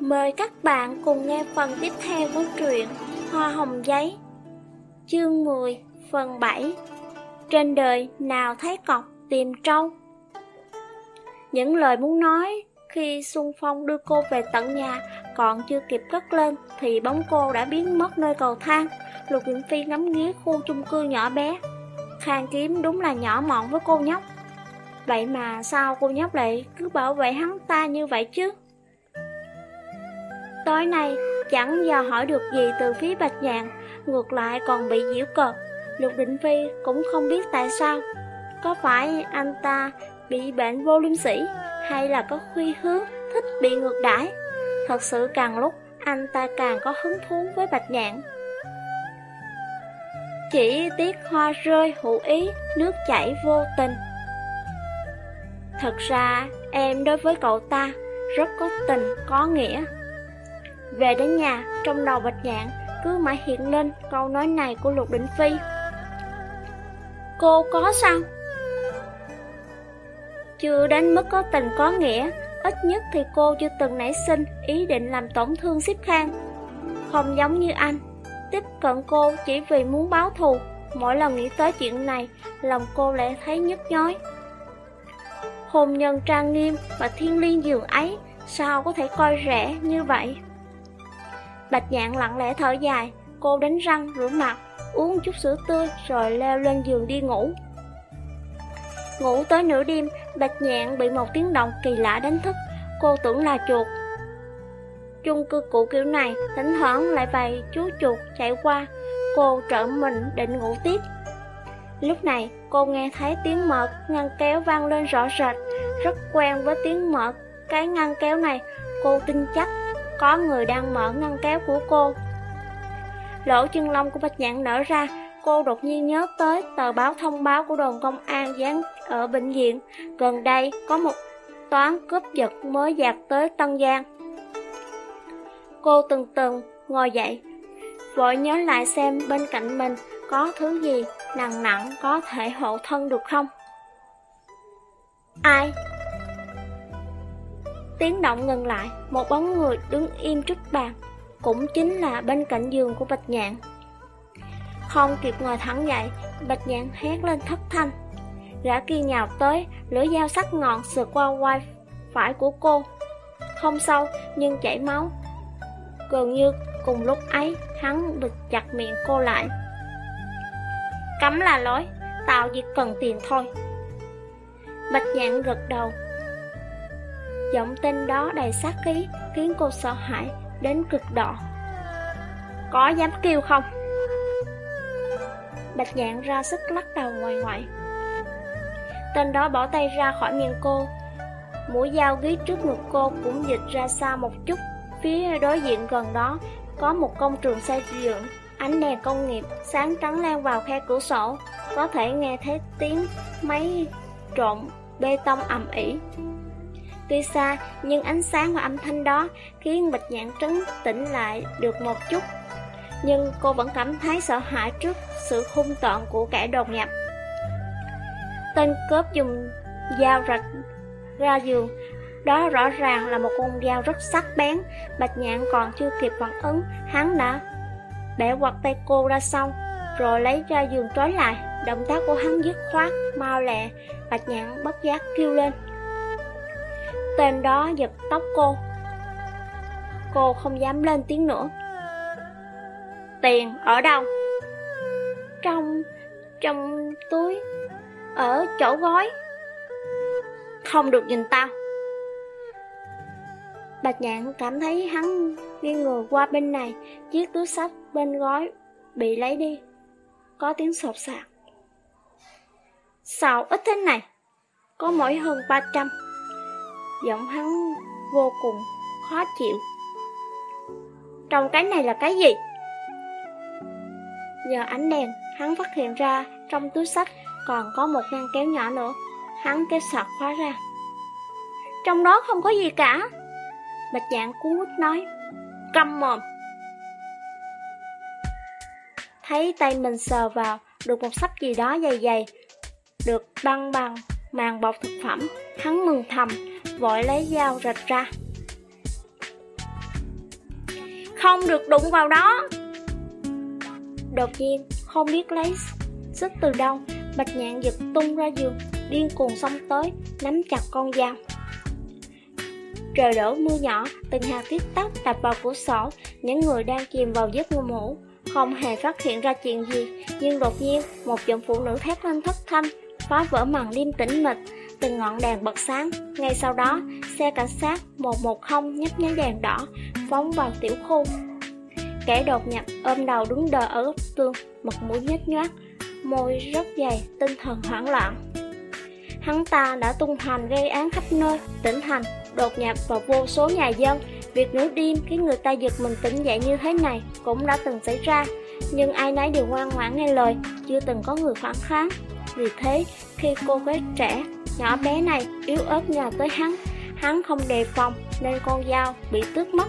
Mời các bạn cùng nghe phần tiếp theo của truyện Hoa Hồng Giấy, Chương 10 phần 7 Trên đời nào thấy cọc tìm trâu? Những lời muốn nói khi Xuân Phong đưa cô về tận nhà còn chưa kịp cất lên thì bóng cô đã biến mất nơi cầu thang. Lục nguyễn Phi ngắm nghía khu chung cư nhỏ bé. Khang kiếm đúng là nhỏ mọn với cô nhóc. Vậy mà sao cô nhóc lại cứ bảo vệ hắn ta như vậy chứ? Tối nay chẳng dò hỏi được gì từ phía Bạch Nhạn Ngược lại còn bị giễu cợt. Lục Định Phi cũng không biết tại sao. Có phải anh ta bị bệnh vô liêm sĩ Hay là có khuy hướng thích bị ngược đãi? Thật sự càng lúc anh ta càng có hứng thú với Bạch Nhạn. Chỉ tiếc hoa rơi hữu ý, nước chảy vô tình. Thật ra em đối với cậu ta rất có tình, có nghĩa về đến nhà, trong đầu Bạch Nhạn cứ mãi hiện lên câu nói này của Lục Định Phi. Cô có sao? Chưa đến mức có tình có nghĩa, ít nhất thì cô chưa từng nảy sinh ý định làm tổn thương Xếp Khang. Không giống như anh, tiếp cận cô chỉ vì muốn báo thù. Mỗi lần nghĩ tới chuyện này, lòng cô lại thấy nhức nhói. Hôn nhân trang nghiêm và thiên liêng giường ấy, sao có thể coi rẻ như vậy? Bạch nhạn lặng lẽ thở dài, cô đánh răng, rửa mặt, uống chút sữa tươi rồi leo lên giường đi ngủ. Ngủ tới nửa đêm, bạch nhạn bị một tiếng động kỳ lạ đánh thức, cô tưởng là chuột. Chung cư cũ kiểu này, thỉnh thoảng lại vài chú chuột chạy qua, cô trở mình định ngủ tiếp. Lúc này, cô nghe thấy tiếng mở ngăn kéo vang lên rõ rệt, rất quen với tiếng mở cái ngăn kéo này, cô tin chắc có người đang mở ngăn kéo của cô. Lỗ chân lông của Bạch Nhạn nở ra, cô đột nhiên nhớ tới tờ báo thông báo của đồn công an dán ở bệnh viện. Gần đây có một toán cướp giật mới dạt tới Tân Giang. Cô từng từng ngồi dậy, vội nhớ lại xem bên cạnh mình có thứ gì nặng nặng có thể hộ thân được không. Ai? Tiếng động ngừng lại, một bóng người đứng im trước bàn, cũng chính là bên cạnh giường của Bạch Nhạn. Không kịp ngồi thẳng dậy, Bạch Nhạn hét lên thất thanh. Gã kia nhào tới, lưỡi dao sắc ngọn sượt qua vai phải của cô. Không sâu, nhưng chảy máu. Gần như cùng lúc ấy, hắn bịt chặt miệng cô lại. Cấm là lối, tạo việc cần tiền thôi. Bạch Nhạn gật đầu, Giọng tên đó đầy sát khí, Khiến cô sợ hãi, đến cực độ. Có dám kêu không? Bạch nhạn ra sức lắc đầu ngoài ngoại. Tên đó bỏ tay ra khỏi miệng cô. Mũi dao ghi trước ngực cô cũng dịch ra xa một chút. Phía đối diện gần đó Có một công trường xây dựng, Ánh đèn công nghiệp sáng trắng lan vào khe cửa sổ. Có thể nghe thấy tiếng máy trộn bê tông ầm ỉ Tuy xa, nhưng ánh sáng và âm thanh đó khiến Bạch Nhạn trấn tỉnh lại được một chút. Nhưng cô vẫn cảm thấy sợ hãi trước sự hung tợn của kẻ đột nhập. Tên cướp dùng dao rạch ra giường, đó rõ ràng là một con dao rất sắc bén. Bạch Nhạn còn chưa kịp phản ứng, hắn đã bẻ quạt tay cô ra xong, rồi lấy ra giường trói lại. Động tác của hắn dứt khoát, mau lẹ, Bạch Nhạn bất giác kêu lên. Tên đó giật tóc cô. Cô không dám lên tiếng nữa. Tiền ở đâu? Trong... trong túi, Ở chỗ gói. Không được nhìn tao. Bạch nhạn cảm thấy hắn nghiêng người qua bên này. Chiếc túi sách bên gói bị lấy đi. Có tiếng sột sạc. Sao ít thế này? Có mỗi hơn 300 Giọng hắn vô cùng khó chịu. Trong cái này là cái gì? Nhờ ánh đèn, hắn phát hiện ra trong túi sách còn có một ngăn kéo nhỏ nữa. Hắn kéo sọt khóa ra. Trong đó không có gì cả. Bạch dạng cuốn quýt nói Câm mồm. Thấy tay mình sờ vào Được một sách gì đó dày dày Được băng bằng màng bọc thực phẩm Hắn mừng thầm vội lấy dao rạch ra. không được đụng vào đó. Đột nhiên, không biết lấy sức từ đâu, Bạch Nhạn giật tung ra giường, điên cuồng xông tới, nắm chặt con dao. Trời đổ mưa nhỏ, từng hạt tuyết tóc đập vào cửa sổ, những người đang chìm vào giấc ngủ ngủ, không hề phát hiện ra chuyện gì, nhưng đột nhiên, một giọng phụ nữ thét lên thất thanh, phá vỡ màn đêm tĩnh mịch, từng ngọn đèn bật sáng. Ngay sau đó, xe cảnh sát 110 nhấp nháy đèn đỏ, phóng vào tiểu khu. Kẻ đột nhập ôm đầu đứng đờ ở góc tường, mặt mũi nhếch nhác môi rất dày, tinh thần hoảng loạn. Hắn ta đã tung hành gây án khắp nơi, tỉnh thành, đột nhập vào vô số nhà dân. Việc nửa đêm khiến người ta giật mình tỉnh dậy như thế này cũng đã từng xảy ra, nhưng ai nấy đều ngoan ngoãn nghe lời, chưa từng có người phản kháng. Vì thế, khi cô gái trẻ, nhỏ bé này yếu ớt nhờ tới hắn, hắn không đề phòng nên con dao bị tước mất.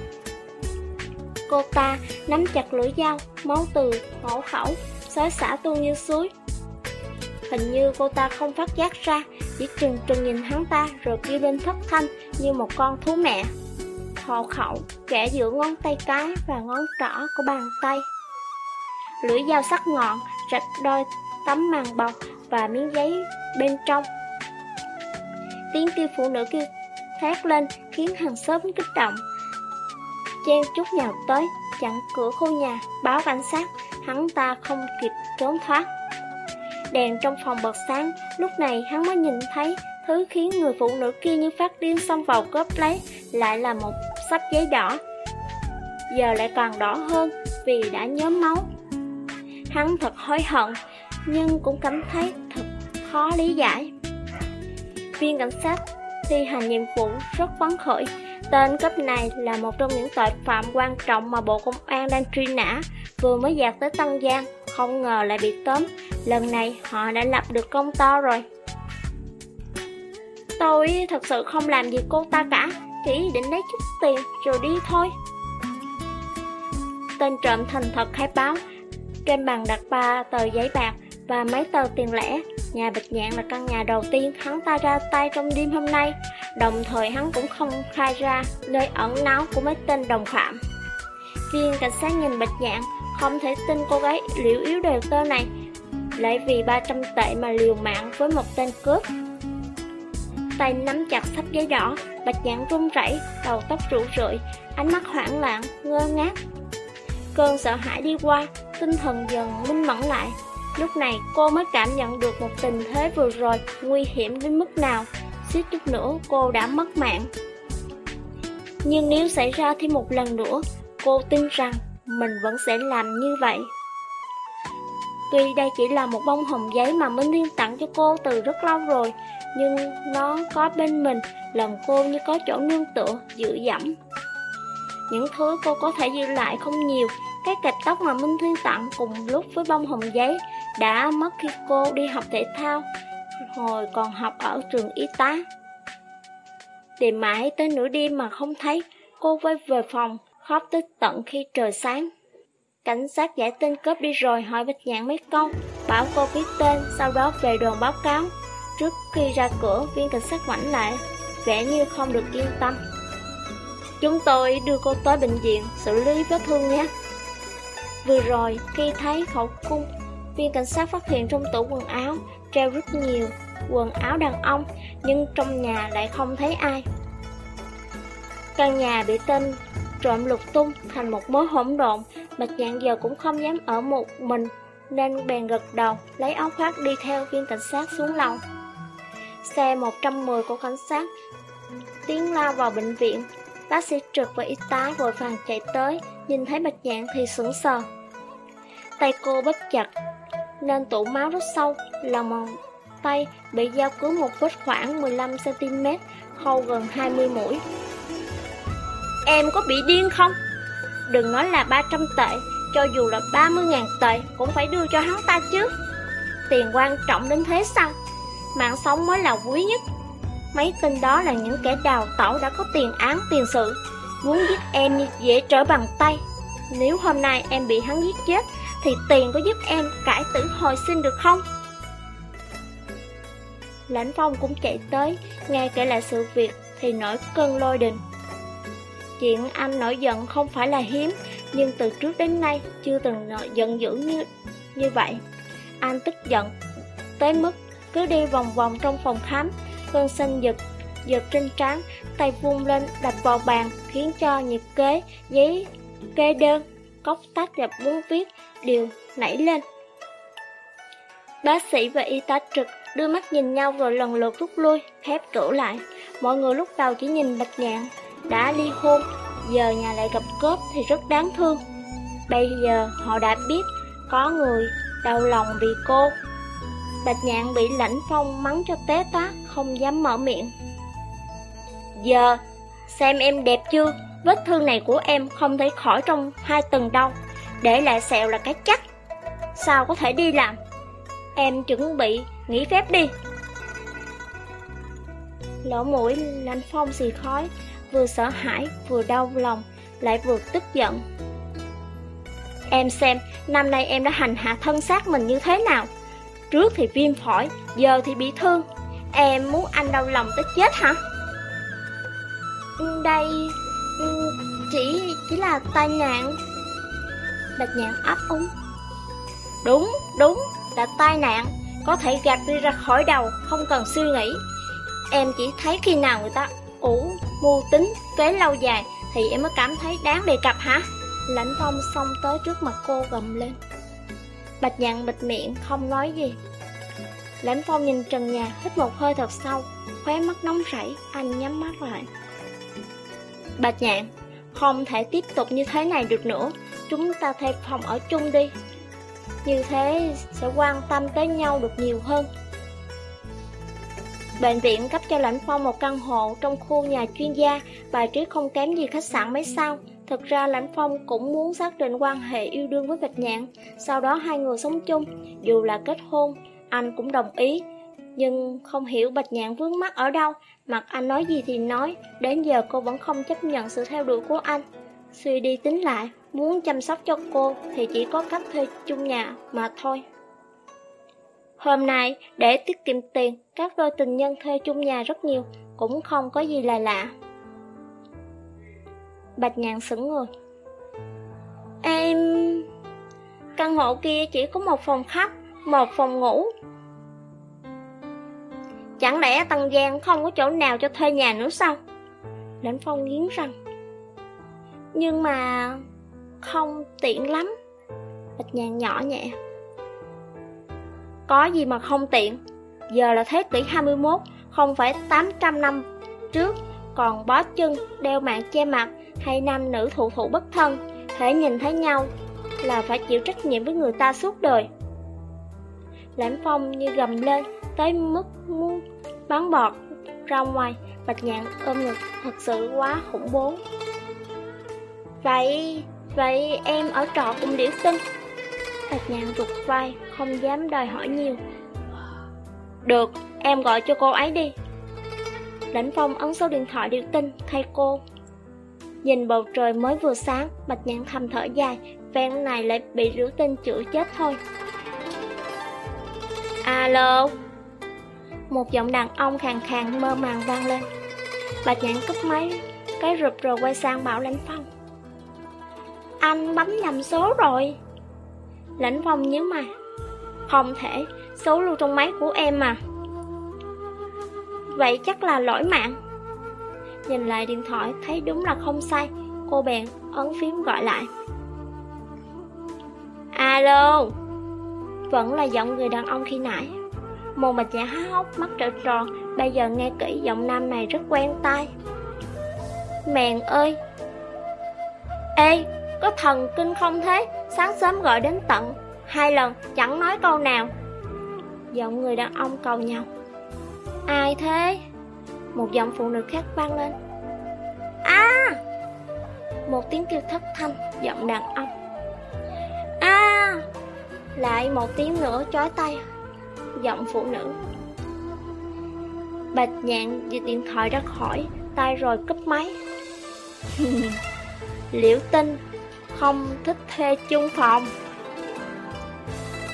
Cô ta nắm chặt lưỡi dao, máu từ, hổ khẩu, xói xả tuôn như suối. Hình như cô ta không phát giác ra, chỉ trừng trừng nhìn hắn ta rồi kêu lên thất thanh như một con thú mẹ. Hộ khẩu, kẻ giữa ngón tay cái và ngón trỏ của bàn tay. Lưỡi dao sắc ngọn, rạch đôi tấm màn bọc và miếng giấy bên trong. Tiếng kêu phụ nữ kêu thét lên khiến hàng xóm kích động. Chen chút nhào tới, chặn cửa khu nhà, báo cảnh sát, hắn ta không kịp trốn thoát. Đèn trong phòng bật sáng, lúc này hắn mới nhìn thấy thứ khiến người phụ nữ kia như phát điên xông vào cướp lấy, lại là một sắp giấy đỏ. Giờ lại còn đỏ hơn vì đã nhóm máu. Hắn thật hối hận, nhưng cũng cảm thấy thật khó lý giải. Viên cảnh sát thi hành nhiệm vụ rất phấn khởi. Tên cấp này là một trong những tội phạm quan trọng mà Bộ Công an đang truy nã, vừa mới dạt tới Tân Giang, không ngờ lại bị tóm. Lần này họ đã lập được công to rồi. Tôi thật sự không làm gì cô ta cả, chỉ định lấy chút tiền rồi đi thôi. Tên trộm thành thật khai báo, trên bàn đặt ba tờ giấy bạc và mấy tờ tiền lẻ. Nhà Bạch Nhạn là căn nhà đầu tiên hắn ta ra tay trong đêm hôm nay, đồng thời hắn cũng không khai ra nơi ẩn náu của mấy tên đồng phạm. Viên cảnh sát nhìn Bạch Nhạn, không thể tin cô gái liễu yếu đều tơ này, lại vì 300 tệ mà liều mạng với một tên cướp. Tay nắm chặt sắp giấy đỏ, Bạch Nhạn run rẩy, đầu tóc rủ rượi, ánh mắt hoảng loạn, ngơ ngác. Cơn sợ hãi đi qua, tinh thần dần minh mẫn lại, Lúc này cô mới cảm nhận được một tình thế vừa rồi nguy hiểm đến mức nào. Suýt chút nữa cô đã mất mạng. Nhưng nếu xảy ra thêm một lần nữa Cô tin rằng mình vẫn sẽ làm như vậy. Tuy đây chỉ là một bông hồng giấy mà Minh Thiên tặng cho cô từ rất lâu rồi Nhưng nó có bên mình Lòng cô như có chỗ nương tựa, dựa dẫm. Những thứ cô có thể giữ lại không nhiều Cái kẹp tóc mà Minh Thiên tặng cùng lúc với bông hồng giấy đã mất khi cô đi học thể thao, hồi còn học ở trường y tá. để mãi tới nửa đêm mà không thấy, cô quay về phòng, khóc tới tận khi trời sáng. Cảnh sát giải tên cướp đi rồi hỏi Bạch Nhạn mấy câu, bảo cô viết tên, sau đó về đồn báo cáo. Trước khi ra cửa, viên cảnh sát ngoảnh lại, vẻ như không được yên tâm. Chúng tôi đưa cô tới bệnh viện xử lý vết thương nhé. Vừa rồi, khi thấy khẩu cung Viên cảnh sát phát hiện trong tủ quần áo treo rất nhiều quần áo đàn ông, nhưng trong nhà lại không thấy ai. Căn nhà bị tên trộm lục tung thành một mối hỗn độn, Bạch Nhạn giờ cũng không dám ở một mình, nên bèn gật đầu, lấy áo khoác đi theo viên cảnh sát xuống lầu. Xe 110 của cảnh sát tiến lao vào bệnh viện, bác sĩ trực và y tá vội vàng chạy tới, nhìn thấy Bạch Nhạn thì sững sờ. Tay cô bất chặt, nên tụ máu rất sâu, lòng tay bị dao cứa một vết khoảng 15cm, khâu gần 20 mũi. Em có bị điên không? Đừng nói là 300 tệ, cho dù là 30.000 tệ cũng phải đưa cho hắn ta chứ. Tiền quan trọng đến thế sao? Mạng sống mới là quý nhất. Mấy tên đó là những kẻ đào tẩu đã có tiền án tiền sự, muốn giết em như dễ trở bằng tay. Nếu hôm nay em bị hắn giết chết, thì tiền có giúp em cải tử hồi sinh được không? Lãnh Phong cũng chạy tới, nghe kể lại sự việc thì nổi cơn lôi đình. Chuyện anh nổi giận không phải là hiếm, nhưng từ trước đến nay chưa từng nổi giận dữ như như vậy. Anh tức giận tới mức cứ đi vòng vòng trong phòng khám, cơn xanh giật giật trên trán, tay vung lên đập vào bàn khiến cho nhịp kế, giấy, kê đơn, cốc tách và bút viết đều nảy lên. Bác sĩ và y tá trực đưa mắt nhìn nhau rồi lần lượt rút lui, khép cửa lại. Mọi người lúc đầu chỉ nhìn Bạch Nhạn, đã ly hôn, giờ nhà lại gặp cướp thì rất đáng thương. Bây giờ họ đã biết có người đau lòng vì cô. Bạch Nhạn bị lãnh phong mắng cho té tá, không dám mở miệng. Giờ, xem em đẹp chưa, vết thương này của em không thể khỏi trong hai tuần đâu, để lại sẹo là cái chắc. Sao có thể đi làm? Em chuẩn bị nghỉ phép đi. Lỗ mũi lạnh phong xì khói, vừa sợ hãi, vừa đau lòng, lại vừa tức giận. Em xem, năm nay em đã hành hạ thân xác mình như thế nào? Trước thì viêm phổi, giờ thì bị thương. Em muốn anh đau lòng tới chết hả? Đây, chỉ là tai nạn. Bạch nhạn ấp úng. Đúng, đúng, là tai nạn, có thể gạt đi ra khỏi đầu, không cần suy nghĩ. Em chỉ thấy khi nào người ta ủ, mưu tính, kế lâu dài thì em mới cảm thấy đáng đề cập hả? Lãnh phong xông tới trước mặt cô gầm lên. Bạch nhạn bịt miệng, không nói gì. Lãnh phong nhìn trần nhà, hít một hơi thật sâu, khóe mắt nóng rảy, anh nhắm mắt lại. Bạch nhạn, không thể tiếp tục như thế này được nữa, chúng ta thuê phòng ở chung đi. Như thế sẽ quan tâm tới nhau được nhiều hơn. Bệnh viện cấp cho Lãnh Phong một căn hộ trong khu nhà chuyên gia, bài trí không kém gì khách sạn mấy sao. Thực ra Lãnh Phong cũng muốn xác định quan hệ yêu đương với Bạch Nhạn, sau đó hai người sống chung, dù là kết hôn, anh cũng đồng ý. Nhưng không hiểu Bạch Nhạn vướng mắt ở đâu, mặt anh nói gì thì nói, đến giờ cô vẫn không chấp nhận sự theo đuổi của anh. Suy đi tính lại, muốn chăm sóc cho cô thì chỉ có cách thuê chung nhà mà thôi. Hôm nay, để tiết kiệm tiền, các đôi tình nhân thuê chung nhà rất nhiều, cũng không có gì là lạ. Bạch nhàn sững người. Em... Căn hộ kia chỉ có một phòng khách, một phòng ngủ. Chẳng lẽ Tân Giang không có chỗ nào cho thuê nhà nữa sao? Lãnh Phong nghiến răng. Nhưng mà... không tiện lắm. Bạch nhàn nhỏ nhẹ. Có gì mà không tiện Giờ là thế kỷ 21 Không phải 800 năm trước Còn bó chân, đeo mạng che mặt Hay nam nữ thụ thụ bất thân Thể nhìn thấy nhau Là phải chịu trách nhiệm với người ta suốt đời Lãnh phong như gầm lên Tới mức muốn bắn bọt ra ngoài Bạch nhạn ôm ngực thật sự quá khủng bố Vậy, vậy em ở trọ cùng điểu sinh Bạch nhạn rụt vai, không dám đòi hỏi nhiều. Được, em gọi cho cô ấy đi. Lãnh phong ấn số điện thoại điệu tinh thay cô. Nhìn bầu trời mới vừa sáng, Bạch nhạn thầm thở dài, ven này lại bị rượu tinh chửi chết thôi. Alo? Một giọng đàn ông khàn khàn mơ màng vang lên. Bạch nhãn cúp máy, cái rụp rồi quay sang bảo lãnh phong. Anh bấm nhầm số rồi. Lãnh phong nhớ mà. Không thể, số lưu trong máy của em mà. Vậy chắc là lỗi mạng. Nhìn lại điện thoại thấy đúng là không sai. Cô bèn ấn phím gọi lại. Alo. Vẫn là giọng người đàn ông khi nãy. Một bạch giả há hốc, mắt trợn tròn, Bây giờ nghe kỹ giọng nam này rất quen tai. Mèn ơi! Ê, có thần kinh không thế? Sáng sớm gọi đến tận. Hai lần, chẳng nói câu nào. Giọng người đàn ông cầu nhau. Ai thế? Một giọng phụ nữ khác vang lên. À Một tiếng kêu thất thanh, Giọng đàn ông. À Lại một tiếng nữa chói tay Giọng phụ nữ. Bạch nhạn dịch điện thoại ra khỏi Tay rồi cúp máy. Liễu tinh không thích thuê chung phòng.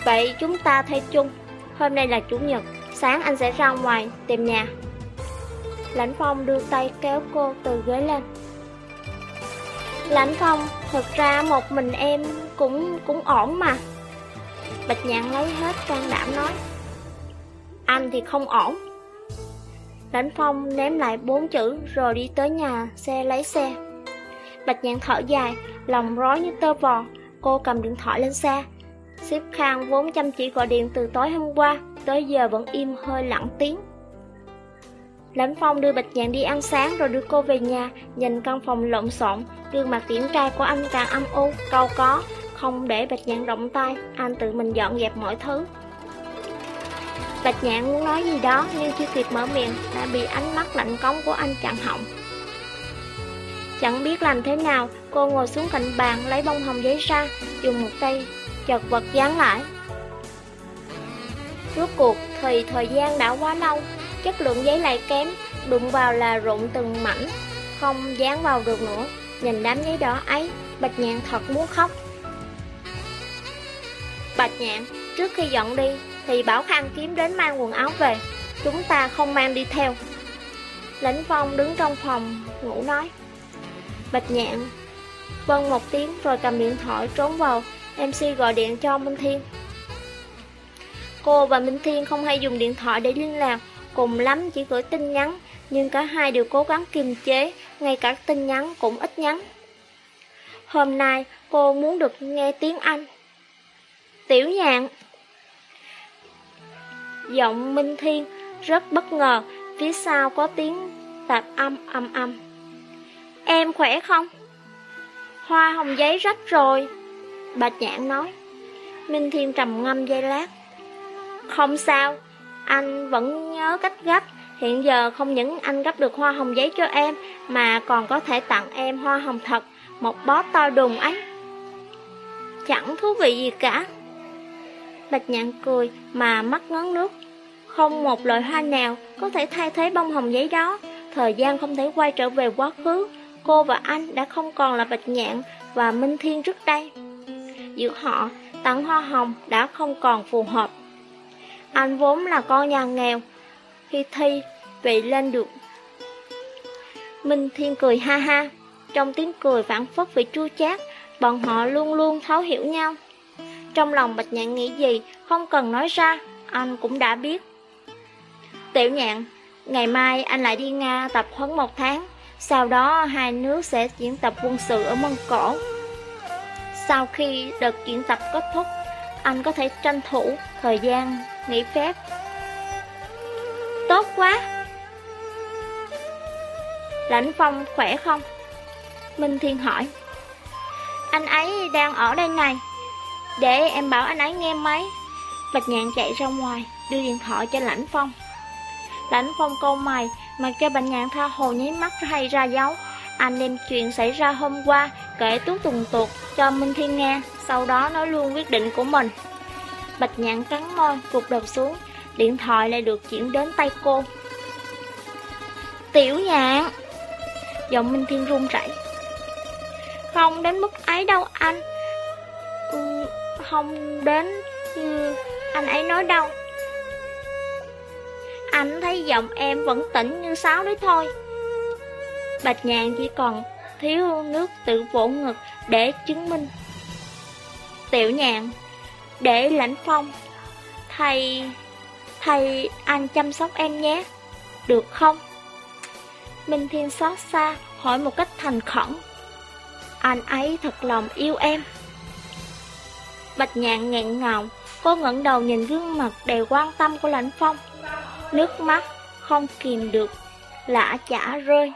Vậy chúng ta thuê chung Hôm nay là Chủ nhật Sáng anh sẽ ra ngoài tìm nhà. Lãnh Phong đưa tay kéo cô từ ghế lên. Lãnh Phong, thật ra một mình em cũng cũng ổn mà. Bạch Nhạn lấy hết can đảm nói. Anh thì không ổn. Lãnh Phong ném lại bốn chữ rồi đi tới nhà xe lấy xe. Bạch Nhạn thở dài, lòng rối như tơ vò, cô cầm điện thoại lên xe. Xếp Khang vốn chăm chỉ gọi điện từ tối hôm qua, tới giờ vẫn im hơi lặng tiếng. Lãnh Phong đưa Bạch Nhạn đi ăn sáng rồi đưa cô về nhà, nhìn căn phòng lộn xộn, gương mặt tiễn trai của anh càng âm u, câu có, không để Bạch Nhạn động tay, anh tự mình dọn dẹp mọi thứ. Bạch Nhạn muốn nói gì đó nhưng chưa kịp mở miệng đã bị ánh mắt lạnh cống của anh chặn họng. Chẳng biết làm thế nào, cô ngồi xuống cạnh bàn lấy bông hồng giấy ra, dùng một tay chật vật dán lại. Rốt cuộc thì thời gian đã quá lâu, chất lượng giấy lại kém, đụng vào là rụng từng mảnh, không dán vào được nữa. Nhìn đám giấy đỏ ấy, Bạch Nhạn thật muốn khóc. Bạch Nhạn, trước khi dọn đi, thì bảo khăn kiếm đến mang quần áo về, chúng ta không mang đi theo. Lãnh Phong đứng trong phòng, ngủ nói. Bạch Nhạn, vâng một tiếng rồi cầm điện thoại trốn vào, MC gọi điện cho Minh Thiên. Cô và Minh Thiên không hay dùng điện thoại để liên lạc, cùng lắm chỉ gửi tin nhắn, nhưng cả hai đều cố gắng kiềm chế, ngay cả tin nhắn cũng ít nhắn. Hôm nay cô muốn được nghe tiếng Anh. Tiểu nhạn Giọng Minh Thiên rất bất ngờ, phía sau có tiếng tạp âm âm âm. Em khỏe không? Hoa hồng giấy rách rồi. Bạch nhãn nói. Minh Thiên trầm ngâm giây lát. Không sao, anh vẫn nhớ cách gấp. Hiện giờ không những anh gấp được hoa hồng giấy cho em, mà còn có thể tặng em hoa hồng thật, một bó to đùng ấy. Chẳng thú vị gì cả. Bạch nhạn cười mà mắt ngấn nước. Không một loại hoa nào có thể thay thế bông hồng giấy đó. Thời gian không thể quay trở về quá khứ. Cô và anh đã không còn là Bạch nhạn và Minh Thiên trước đây. Giữa họ, tặng hoa hồng đã không còn phù hợp. Anh vốn là con nhà nghèo, khi thi vậy lên được. Minh Thiên cười ha ha, trong tiếng cười phản phất vị chua chát, bọn họ luôn luôn thấu hiểu nhau. Trong lòng Bạch Nhạn nghĩ gì, không cần nói ra, anh cũng đã biết. Tiểu Nhạn, ngày mai anh lại đi Nga tập huấn một tháng, sau đó hai nước sẽ diễn tập quân sự ở Mông Cổ. Sau khi đợt diễn tập kết thúc, anh có thể tranh thủ thời gian nghỉ phép. Tốt quá! Lãnh Phong khỏe không? Minh Thiên hỏi. Anh ấy đang ở đây này. Để em bảo anh ấy nghe máy. Bạch Nhạn chạy ra ngoài, đưa điện thoại cho Lãnh Phong. Lãnh Phong câu mày, mặc cho Bạch Nhạn tha hồ nháy mắt hay ra dấu. Anh đem chuyện xảy ra hôm qua kể tuốt tùng tuột cho Minh Thiên nghe, sau đó nói luôn quyết định của mình. Bạch nhạn cắn môi, gục đầu xuống, điện thoại lại được chuyển đến tay cô. Tiểu nhạn! Giọng Minh Thiên run rẩy. Không đến mức ấy đâu anh. Không đến như anh ấy nói đâu. Anh thấy giọng em vẫn tỉnh như sáo đấy thôi. Bạch nhàn chỉ còn thiếu nước tự vỗ ngực để chứng minh. Tiểu nhàn để lãnh phong, thầy, thầy anh chăm sóc em nhé, được không? Minh Thiên xót xa, hỏi một cách thành khẩn. Anh ấy thật lòng yêu em. Bạch nhạn nghẹn ngào, cô ngẩng đầu nhìn gương mặt đầy quan tâm của lãnh phong. Nước mắt không kìm được, lã chả rơi.